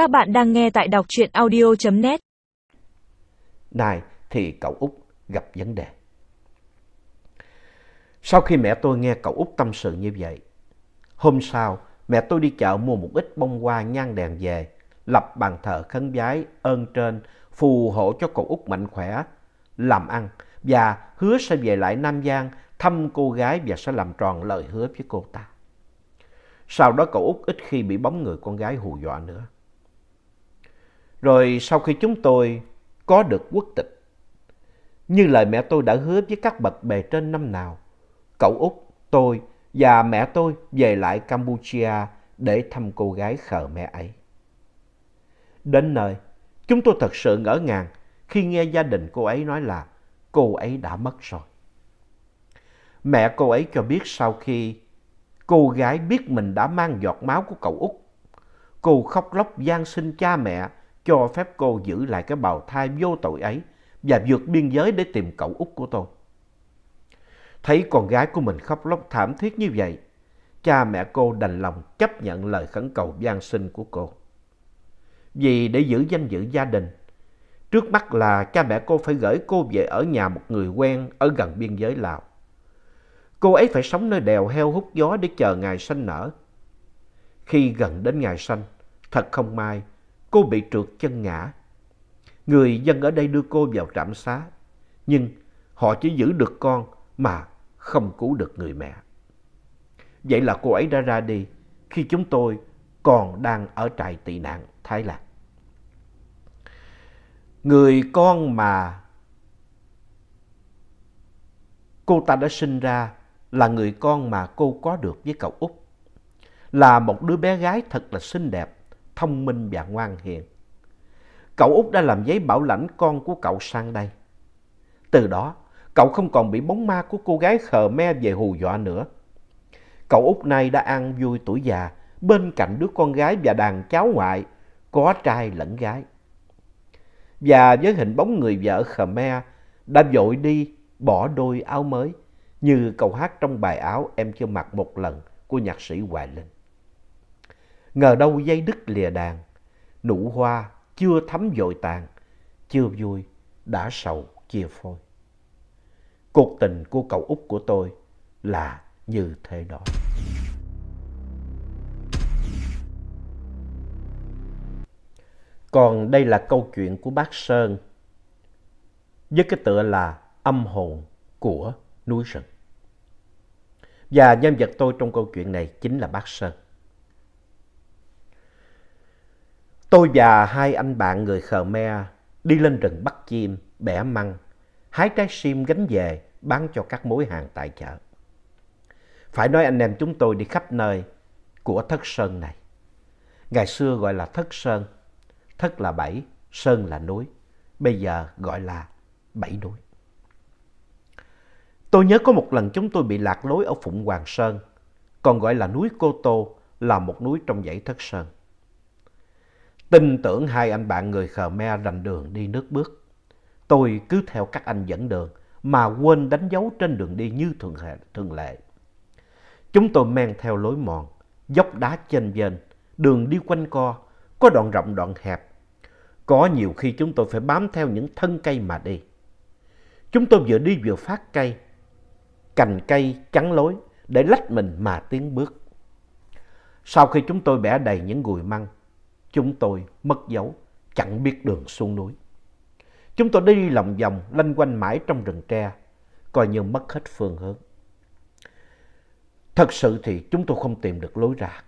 Các bạn đang nghe tại đọc truyện audio.net. Này thì cậu Út gặp vấn đề. Sau khi mẹ tôi nghe cậu Út tâm sự như vậy, hôm sau mẹ tôi đi chợ mua một ít bông hoa nhang đèn về, lập bàn thờ khấn vái ơn trên, phù hộ cho cậu Út mạnh khỏe, làm ăn và hứa sẽ về lại Nam Giang thăm cô gái và sẽ làm tròn lời hứa với cô ta. Sau đó cậu Út ít khi bị bóng người con gái hù dọa nữa. Rồi sau khi chúng tôi có được quốc tịch, như lời mẹ tôi đã hứa với các bậc bề trên năm nào, cậu Út, tôi và mẹ tôi về lại Campuchia để thăm cô gái khờ mẹ ấy. Đến nơi, chúng tôi thật sự ngỡ ngàng khi nghe gia đình cô ấy nói là cô ấy đã mất rồi. Mẹ cô ấy cho biết sau khi cô gái biết mình đã mang giọt máu của cậu Út, cô khóc lóc gian xin cha mẹ cho phép cô giữ lại cái bào thai vô tội ấy và vượt biên giới để tìm cậu út của tôi. Thấy con gái của mình khóc lóc thảm thiết như vậy, cha mẹ cô đành lòng chấp nhận lời khẩn cầu gian sinh của cô. Vì để giữ danh dự gia đình, trước mắt là cha mẹ cô phải gửi cô về ở nhà một người quen ở gần biên giới Lào. Cô ấy phải sống nơi đèo heo hút gió để chờ ngày sanh nở. Khi gần đến ngày sanh, thật không may, cô bị trượt chân ngã. Người dân ở đây đưa cô vào trạm xá, nhưng họ chỉ giữ được con mà không cứu được người mẹ. Vậy là cô ấy đã ra đi khi chúng tôi còn đang ở trại tị nạn Thái Lan. Người con mà cô ta đã sinh ra là người con mà cô có được với cậu Út. Là một đứa bé gái thật là xinh đẹp, thông minh và ngoan hiền. Cậu Út đã làm giấy bảo lãnh con của cậu sang đây. Từ đó, cậu không còn bị bóng ma của cô gái khờ me về hù dọa nữa. Cậu Út nay đã ăn vui tuổi già bên cạnh đứa con gái và đàn cháu ngoại, có trai lẫn gái. Và với hình bóng người vợ Khmer đã vội đi bỏ đôi áo mới như câu hát trong bài áo Em chưa mặc một lần của nhạc sĩ Hoài Linh. Ngờ đâu dây đứt lìa đàn, nụ hoa chưa thấm dội tàn, chưa vui, đã sầu chia phôi. Cuộc tình của cậu út của tôi là như thế đó. Còn đây là câu chuyện của bác Sơn với cái tựa là âm hồn của núi rừng. Và nhân vật tôi trong câu chuyện này chính là bác Sơn. Tôi và hai anh bạn người Khmer đi lên rừng bắt chim, bẻ măng, hái trái sim gánh về bán cho các mối hàng tại chợ. Phải nói anh em chúng tôi đi khắp nơi của Thất Sơn này. Ngày xưa gọi là Thất Sơn, Thất là bảy, Sơn là núi, bây giờ gọi là bảy núi. Tôi nhớ có một lần chúng tôi bị lạc lối ở Phụng Hoàng Sơn, còn gọi là núi Cô Tô là một núi trong dãy Thất Sơn. Tin tưởng hai anh bạn người Khmer rành đường đi nước bước. Tôi cứ theo các anh dẫn đường mà quên đánh dấu trên đường đi như thường, thường lệ. Chúng tôi men theo lối mòn, dốc đá chênh vênh, đường đi quanh co, có đoạn rộng đoạn hẹp. Có nhiều khi chúng tôi phải bám theo những thân cây mà đi. Chúng tôi vừa đi vừa phát cây, cành cây chắn lối để lách mình mà tiến bước. Sau khi chúng tôi bẻ đầy những gùi măng, chúng tôi mất dấu, chẳng biết đường xuống núi. Chúng tôi đi lòng vòng lanh quanh mãi trong rừng tre, coi như mất hết phương hướng. Thật sự thì chúng tôi không tìm được lối ra.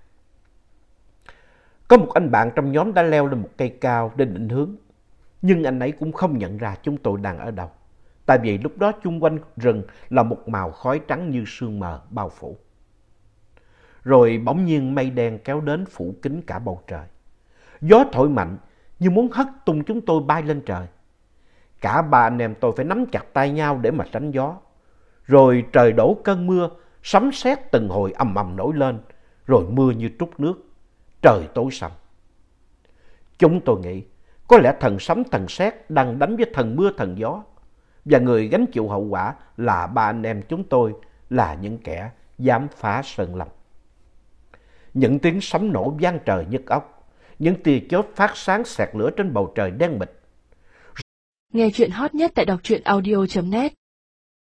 Có một anh bạn trong nhóm đã leo lên một cây cao để định hướng, nhưng anh ấy cũng không nhận ra chúng tôi đang ở đâu. Tại vì lúc đó chung quanh rừng là một màu khói trắng như sương mờ bao phủ. Rồi bỗng nhiên mây đen kéo đến phủ kín cả bầu trời. Gió thổi mạnh như muốn hất tung chúng tôi bay lên trời. Cả ba anh em tôi phải nắm chặt tay nhau để mà tránh gió. Rồi trời đổ cơn mưa, sấm sét từng hồi ầm ầm nổi lên, rồi mưa như trút nước, trời tối sầm. Chúng tôi nghĩ có lẽ thần sấm thần sét đang đánh với thần mưa thần gió. Và người gánh chịu hậu quả là ba anh em chúng tôi là những kẻ dám phá sơn lâm. Những tiếng sấm nổ vang trời nhức óc những tia chớp phát sáng xẹt lửa trên bầu trời đen mịt. Nghe chuyện hot nhất tại đọc truyện audio.net